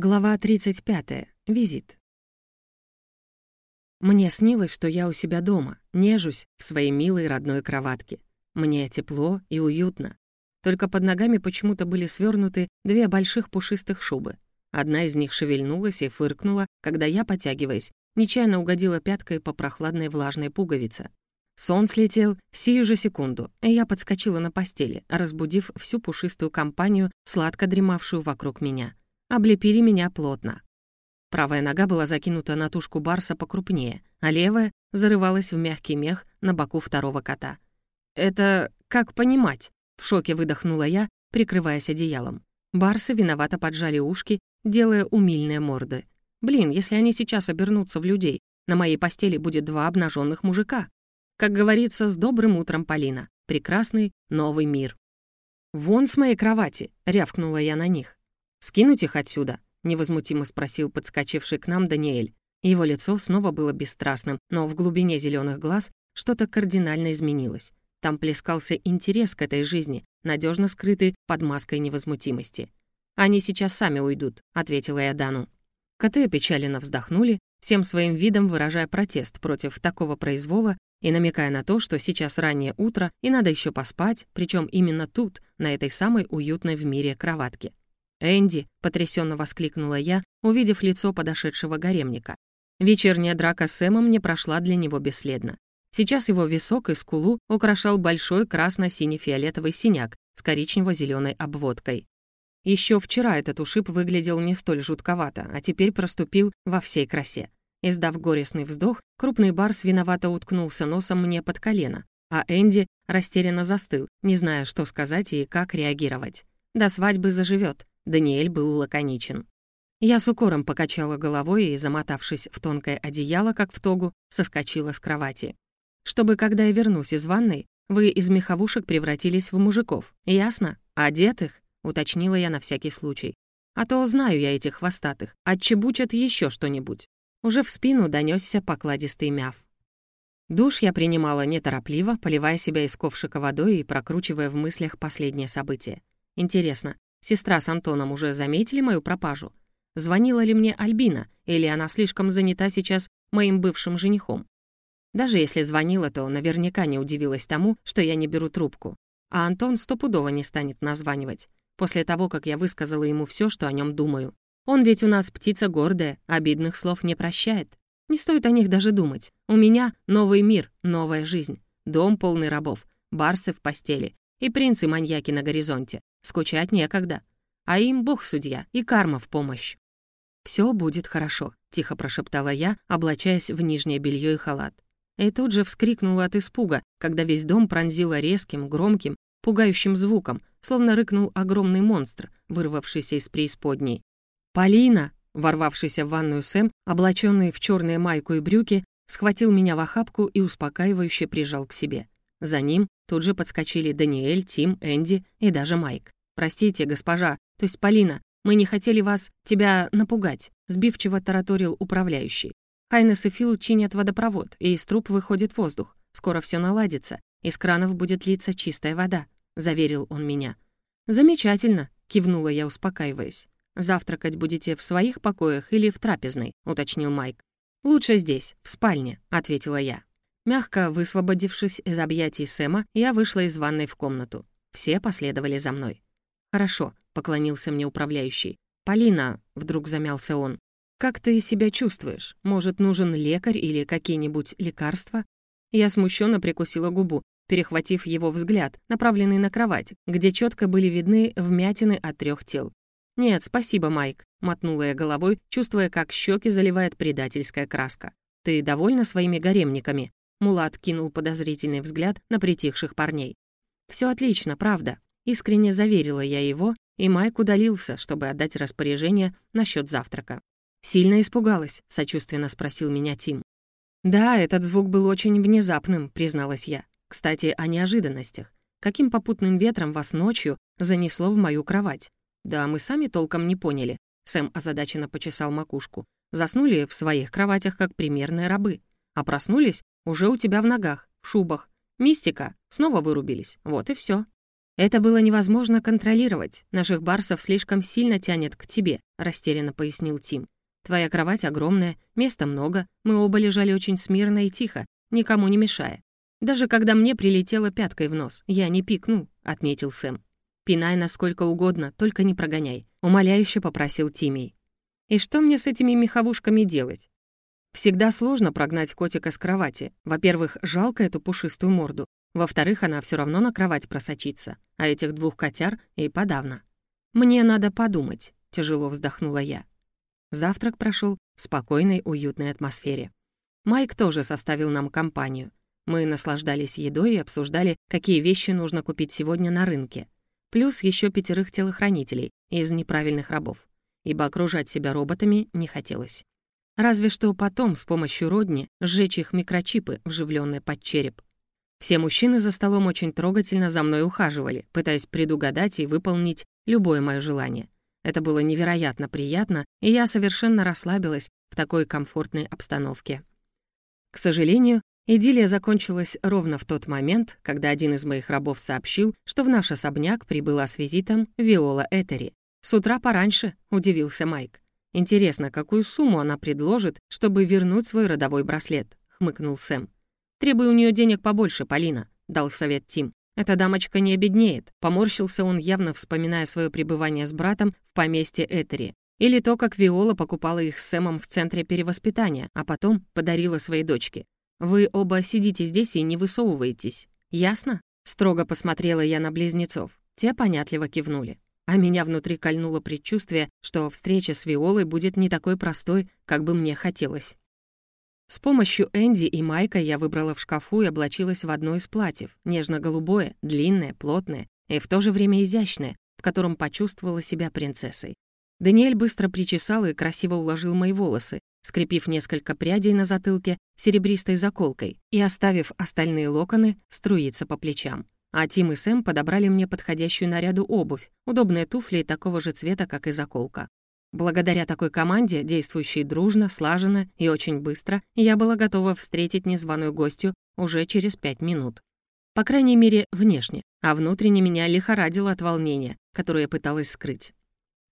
Глава 35. Визит. Мне снилось, что я у себя дома, нежусь в своей милой родной кроватке. Мне тепло и уютно. Только под ногами почему-то были свернуты две больших пушистых шубы. Одна из них шевельнулась и фыркнула, когда я, потягиваясь, нечаянно угодила пяткой по прохладной влажной пуговице. Сон слетел в сию же секунду, и я подскочила на постели, разбудив всю пушистую компанию, сладко дремавшую вокруг меня облепили меня плотно. Правая нога была закинута на тушку барса покрупнее, а левая зарывалась в мягкий мех на боку второго кота. «Это как понимать?» — в шоке выдохнула я, прикрываясь одеялом. Барсы виновато поджали ушки, делая умильные морды. «Блин, если они сейчас обернутся в людей, на моей постели будет два обнаженных мужика. Как говорится, с добрым утром, Полина. Прекрасный новый мир». «Вон с моей кровати!» — рявкнула я на них. «Скинуть их отсюда?» — невозмутимо спросил подскочивший к нам Даниэль. Его лицо снова было бесстрастным, но в глубине зеленых глаз что-то кардинально изменилось. Там плескался интерес к этой жизни, надежно скрытый под маской невозмутимости. «Они сейчас сами уйдут», — ответила я Дану. Коты опечаленно вздохнули, всем своим видом выражая протест против такого произвола и намекая на то, что сейчас раннее утро и надо еще поспать, причем именно тут, на этой самой уютной в мире кроватке. «Энди!» — потрясенно воскликнула я, увидев лицо подошедшего гаремника. Вечерняя драка с Сэмом не прошла для него бесследно. Сейчас его висок и скулу украшал большой красно-сине-фиолетовый синяк с коричнево-зеленой обводкой. Еще вчера этот ушиб выглядел не столь жутковато, а теперь проступил во всей красе. Издав горестный вздох, крупный барс виновато уткнулся носом мне под колено, а Энди растерянно застыл, не зная, что сказать и как реагировать. До свадьбы заживет, Даниэль был лаконичен. Я с укором покачала головой и, замотавшись в тонкое одеяло, как в тогу, соскочила с кровати. Чтобы, когда я вернусь из ванной, вы из меховушек превратились в мужиков. Ясно? Одетых? Уточнила я на всякий случай. А то знаю я этих хвостатых. Отчебучат еще что-нибудь. Уже в спину донесся покладистый мяв. Душ я принимала неторопливо, поливая себя из ковшика водой и прокручивая в мыслях последнее событие. Интересно, Сестра с Антоном уже заметили мою пропажу? Звонила ли мне Альбина, или она слишком занята сейчас моим бывшим женихом? Даже если звонила, то наверняка не удивилась тому, что я не беру трубку. А Антон стопудово не станет названивать, после того, как я высказала ему все, что о нем думаю. Он ведь у нас птица гордая, обидных слов не прощает. Не стоит о них даже думать. У меня новый мир, новая жизнь. Дом полный рабов, барсы в постели и принцы-маньяки на горизонте. Скучать некогда. А им бог судья и карма в помощь. «Все будет хорошо», — тихо прошептала я, облачаясь в нижнее белье и халат. И тут же вскрикнула от испуга, когда весь дом пронзило резким, громким, пугающим звуком, словно рыкнул огромный монстр, вырвавшийся из преисподней. «Полина!» — ворвавшийся в ванную Сэм, облаченный в черные майку и брюки, схватил меня в охапку и успокаивающе прижал к себе. За ним тут же подскочили Даниэль, Тим, Энди и даже Майк. «Простите, госпожа, то есть Полина, мы не хотели вас, тебя напугать», сбивчиво тараторил управляющий. Хайнес и Фил чинят водопровод, и из труб выходит воздух. Скоро все наладится, из кранов будет литься чистая вода», — заверил он меня. «Замечательно», — кивнула я, успокаиваясь. «Завтракать будете в своих покоях или в трапезной?» — уточнил Майк. «Лучше здесь, в спальне», — ответила я. Мягко высвободившись из объятий Сэма, я вышла из ванной в комнату. Все последовали за мной. «Хорошо», — поклонился мне управляющий. «Полина», — вдруг замялся он, — «как ты себя чувствуешь? Может, нужен лекарь или какие-нибудь лекарства?» Я смущенно прикусила губу, перехватив его взгляд, направленный на кровать, где четко были видны вмятины от трех тел. «Нет, спасибо, Майк», — мотнула я головой, чувствуя, как щеки заливает предательская краска. «Ты довольна своими гаремниками?» Мулат кинул подозрительный взгляд на притихших парней. Все отлично, правда», — искренне заверила я его, и Майк удалился, чтобы отдать распоряжение насчет завтрака. «Сильно испугалась?» — сочувственно спросил меня Тим. «Да, этот звук был очень внезапным», — призналась я. «Кстати, о неожиданностях. Каким попутным ветром вас ночью занесло в мою кровать?» «Да, мы сами толком не поняли», — Сэм озадаченно почесал макушку. «Заснули в своих кроватях, как примерные рабы. А проснулись уже у тебя в ногах, в шубах. Мистика. Снова вырубились. Вот и все. «Это было невозможно контролировать. Наших барсов слишком сильно тянет к тебе», — растерянно пояснил Тим. «Твоя кровать огромная, места много, мы оба лежали очень смирно и тихо, никому не мешая. Даже когда мне прилетело пяткой в нос, я не пикнул», — отметил Сэм. «Пинай насколько угодно, только не прогоняй», — умоляюще попросил Тимей. «И что мне с этими меховушками делать?» Всегда сложно прогнать котика с кровати. Во-первых, жалко эту пушистую морду. Во-вторых, она все равно на кровать просочится. А этих двух котяр и подавно. «Мне надо подумать», — тяжело вздохнула я. Завтрак прошел в спокойной, уютной атмосфере. Майк тоже составил нам компанию. Мы наслаждались едой и обсуждали, какие вещи нужно купить сегодня на рынке. Плюс еще пятерых телохранителей из неправильных рабов, ибо окружать себя роботами не хотелось. Разве что потом с помощью родни сжечь их микрочипы, вживленные под череп. Все мужчины за столом очень трогательно за мной ухаживали, пытаясь предугадать и выполнить любое мое желание. Это было невероятно приятно, и я совершенно расслабилась в такой комфортной обстановке. К сожалению, идиллия закончилась ровно в тот момент, когда один из моих рабов сообщил, что в наш особняк прибыла с визитом Виола Этери. «С утра пораньше», — удивился Майк. «Интересно, какую сумму она предложит, чтобы вернуть свой родовой браслет?» — хмыкнул Сэм. «Требуй у нее денег побольше, Полина», — дал совет Тим. «Эта дамочка не обеднеет», — поморщился он, явно вспоминая свое пребывание с братом в поместье Этери. Или то, как Виола покупала их с Сэмом в центре перевоспитания, а потом подарила своей дочке. «Вы оба сидите здесь и не высовываетесь. Ясно?» Строго посмотрела я на близнецов. Те понятливо кивнули а меня внутри кольнуло предчувствие, что встреча с Виолой будет не такой простой, как бы мне хотелось. С помощью Энди и Майка я выбрала в шкафу и облачилась в одно из платьев, нежно-голубое, длинное, плотное и в то же время изящное, в котором почувствовала себя принцессой. Даниэль быстро причесал и красиво уложил мои волосы, скрепив несколько прядей на затылке серебристой заколкой и оставив остальные локоны струиться по плечам. А Тим и Сэм подобрали мне подходящую наряду обувь, удобные туфли такого же цвета, как и заколка. Благодаря такой команде, действующей дружно, слаженно и очень быстро, я была готова встретить незваную гостью уже через пять минут. По крайней мере, внешне, а внутренне меня лихорадило от волнения, которое я пыталась скрыть.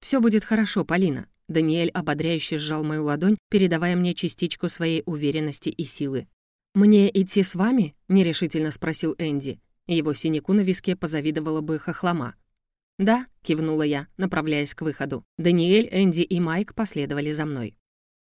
Все будет хорошо, Полина», — Даниэль ободряюще сжал мою ладонь, передавая мне частичку своей уверенности и силы. «Мне идти с вами?» — нерешительно спросил Энди. Его синяку на виске позавидовала бы хохлома. «Да», — кивнула я, направляясь к выходу. Даниэль, Энди и Майк последовали за мной.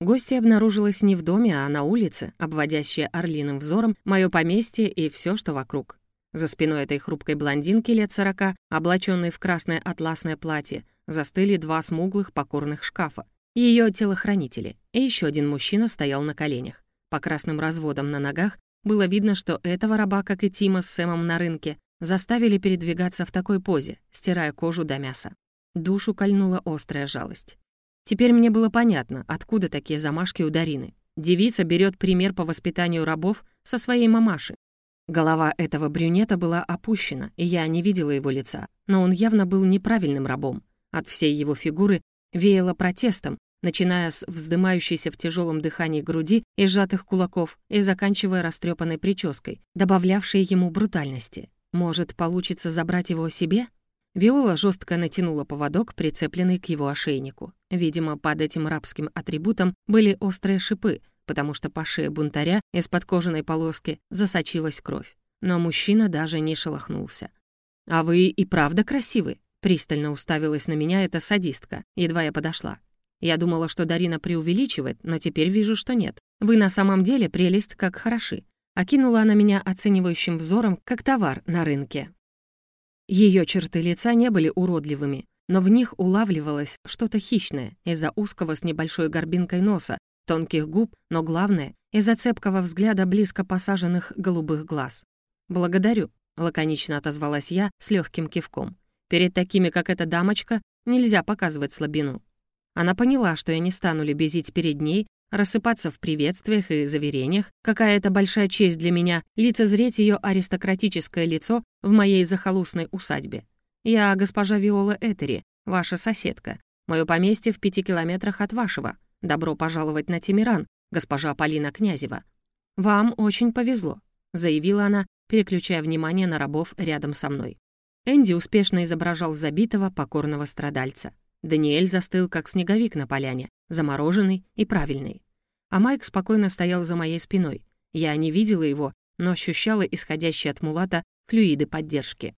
Гостья обнаружилась не в доме, а на улице, обводящая орлиным взором мое поместье и все, что вокруг. За спиной этой хрупкой блондинки лет сорока, облаченной в красное атласное платье, застыли два смуглых покорных шкафа. Ее телохранители. И еще один мужчина стоял на коленях. По красным разводам на ногах было видно, что этого раба, как и Тима с Сэмом на рынке, заставили передвигаться в такой позе, стирая кожу до мяса. Душу кольнула острая жалость. Теперь мне было понятно, откуда такие замашки у Дарины. Девица берет пример по воспитанию рабов со своей мамаши. Голова этого брюнета была опущена, и я не видела его лица, но он явно был неправильным рабом. От всей его фигуры веяло протестом, начиная с вздымающейся в тяжелом дыхании груди и сжатых кулаков и заканчивая растрепанной прической, добавлявшей ему брутальности. Может, получится забрать его себе? Виола жестко натянула поводок, прицепленный к его ошейнику. Видимо, под этим рабским атрибутом были острые шипы, потому что по шее бунтаря из-под кожаной полоски засочилась кровь. Но мужчина даже не шелохнулся. «А вы и правда красивы?» Пристально уставилась на меня эта садистка, едва я подошла. Я думала, что Дарина преувеличивает, но теперь вижу, что нет. Вы на самом деле прелесть как хороши. Окинула она меня оценивающим взором, как товар на рынке. Ее черты лица не были уродливыми, но в них улавливалось что-то хищное из-за узкого с небольшой горбинкой носа, тонких губ, но главное — из-за цепкого взгляда близко посаженных голубых глаз. «Благодарю», — лаконично отозвалась я с легким кивком. «Перед такими, как эта дамочка, нельзя показывать слабину». Она поняла, что я не стану лебезить перед ней, рассыпаться в приветствиях и заверениях, какая это большая честь для меня лицезреть ее аристократическое лицо в моей захолустной усадьбе. Я госпожа Виола Этери, ваша соседка. Мое поместье в пяти километрах от вашего. Добро пожаловать на Тимиран, госпожа Полина Князева. Вам очень повезло», — заявила она, переключая внимание на рабов рядом со мной. Энди успешно изображал забитого, покорного страдальца. Даниэль застыл, как снеговик на поляне, замороженный и правильный. А Майк спокойно стоял за моей спиной. Я не видела его, но ощущала исходящие от Мулата флюиды поддержки.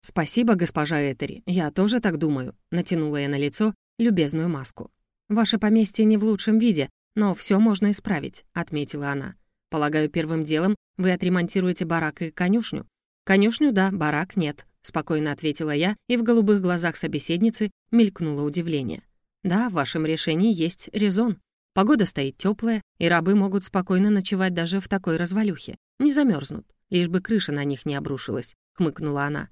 «Спасибо, госпожа Этери, я тоже так думаю», — натянула я на лицо любезную маску. «Ваше поместье не в лучшем виде, но все можно исправить», — отметила она. «Полагаю, первым делом вы отремонтируете барак и конюшню?» «Конюшню, да, барак нет», — спокойно ответила я, и в голубых глазах собеседницы мелькнуло удивление. «Да, в вашем решении есть резон. Погода стоит теплая, и рабы могут спокойно ночевать даже в такой развалюхе. Не замерзнут, лишь бы крыша на них не обрушилась», — хмыкнула она.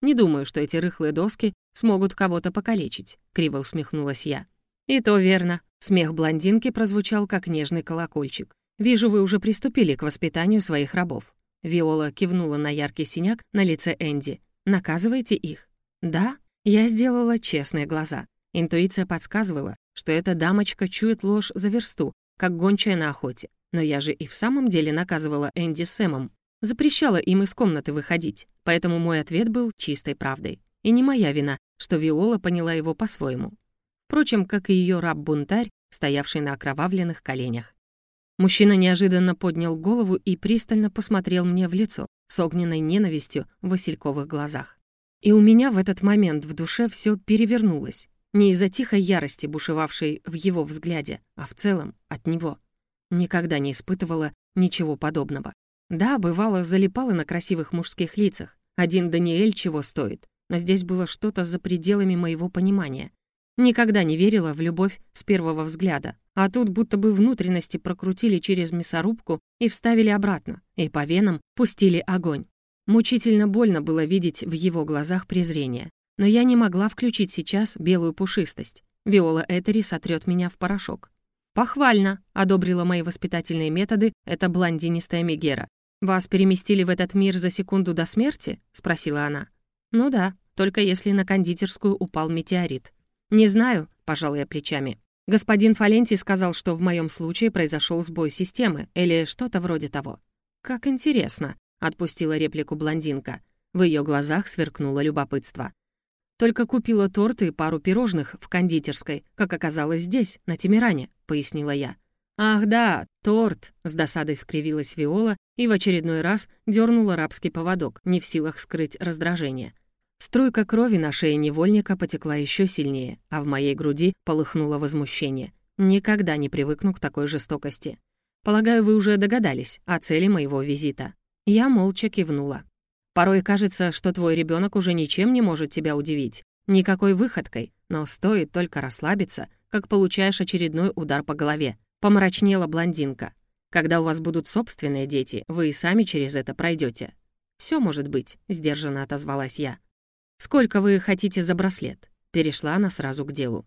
«Не думаю, что эти рыхлые доски смогут кого-то покалечить», — криво усмехнулась я. «И то верно». Смех блондинки прозвучал, как нежный колокольчик. «Вижу, вы уже приступили к воспитанию своих рабов». Виола кивнула на яркий синяк на лице Энди. «Наказываете их?» «Да». Я сделала честные глаза. Интуиция подсказывала, что эта дамочка чует ложь за версту, как гончая на охоте. Но я же и в самом деле наказывала Энди с Сэмом. Запрещала им из комнаты выходить, поэтому мой ответ был чистой правдой. И не моя вина, что Виола поняла его по-своему. Впрочем, как и ее раб-бунтарь, стоявший на окровавленных коленях. Мужчина неожиданно поднял голову и пристально посмотрел мне в лицо с огненной ненавистью в васильковых глазах. И у меня в этот момент в душе все перевернулось. Не из-за тихой ярости, бушевавшей в его взгляде, а в целом от него. Никогда не испытывала ничего подобного. Да, бывало, залипала на красивых мужских лицах. Один Даниэль чего стоит. Но здесь было что-то за пределами моего понимания. Никогда не верила в любовь с первого взгляда, а тут будто бы внутренности прокрутили через мясорубку и вставили обратно, и по венам пустили огонь. Мучительно больно было видеть в его глазах презрение. Но я не могла включить сейчас белую пушистость. Виола Этери сотрет меня в порошок. «Похвально», — одобрила мои воспитательные методы эта блондинистая Мегера. «Вас переместили в этот мир за секунду до смерти?» — спросила она. «Ну да, только если на кондитерскую упал метеорит. «Не знаю», — пожал я плечами. «Господин Фалентий сказал, что в моем случае произошел сбой системы или что-то вроде того». «Как интересно», — отпустила реплику блондинка. В ее глазах сверкнуло любопытство. «Только купила торт и пару пирожных в кондитерской, как оказалось здесь, на Тимиране», — пояснила я. «Ах да, торт!» — с досадой скривилась Виола и в очередной раз дернула рабский поводок, не в силах скрыть раздражение. Струйка крови на шее невольника потекла еще сильнее, а в моей груди полыхнуло возмущение. Никогда не привыкну к такой жестокости. Полагаю, вы уже догадались о цели моего визита. Я молча кивнула. Порой кажется, что твой ребенок уже ничем не может тебя удивить, никакой выходкой, но стоит только расслабиться, как получаешь очередной удар по голове. Помрачнела блондинка. Когда у вас будут собственные дети, вы и сами через это пройдете. Все может быть, сдержанно отозвалась я. «Сколько вы хотите за браслет?» Перешла она сразу к делу.